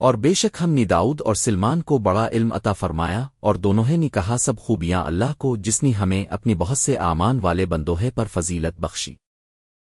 اور بے شک ہم نے داؤد اور سلمان کو بڑا علم عطا فرمایا اور دونوں نے کہا، سب خوبیاں اللہ کو، جس نے ہمیں اپنی بہت سے آمان والے بندوہے پر فضیلت بخشی۔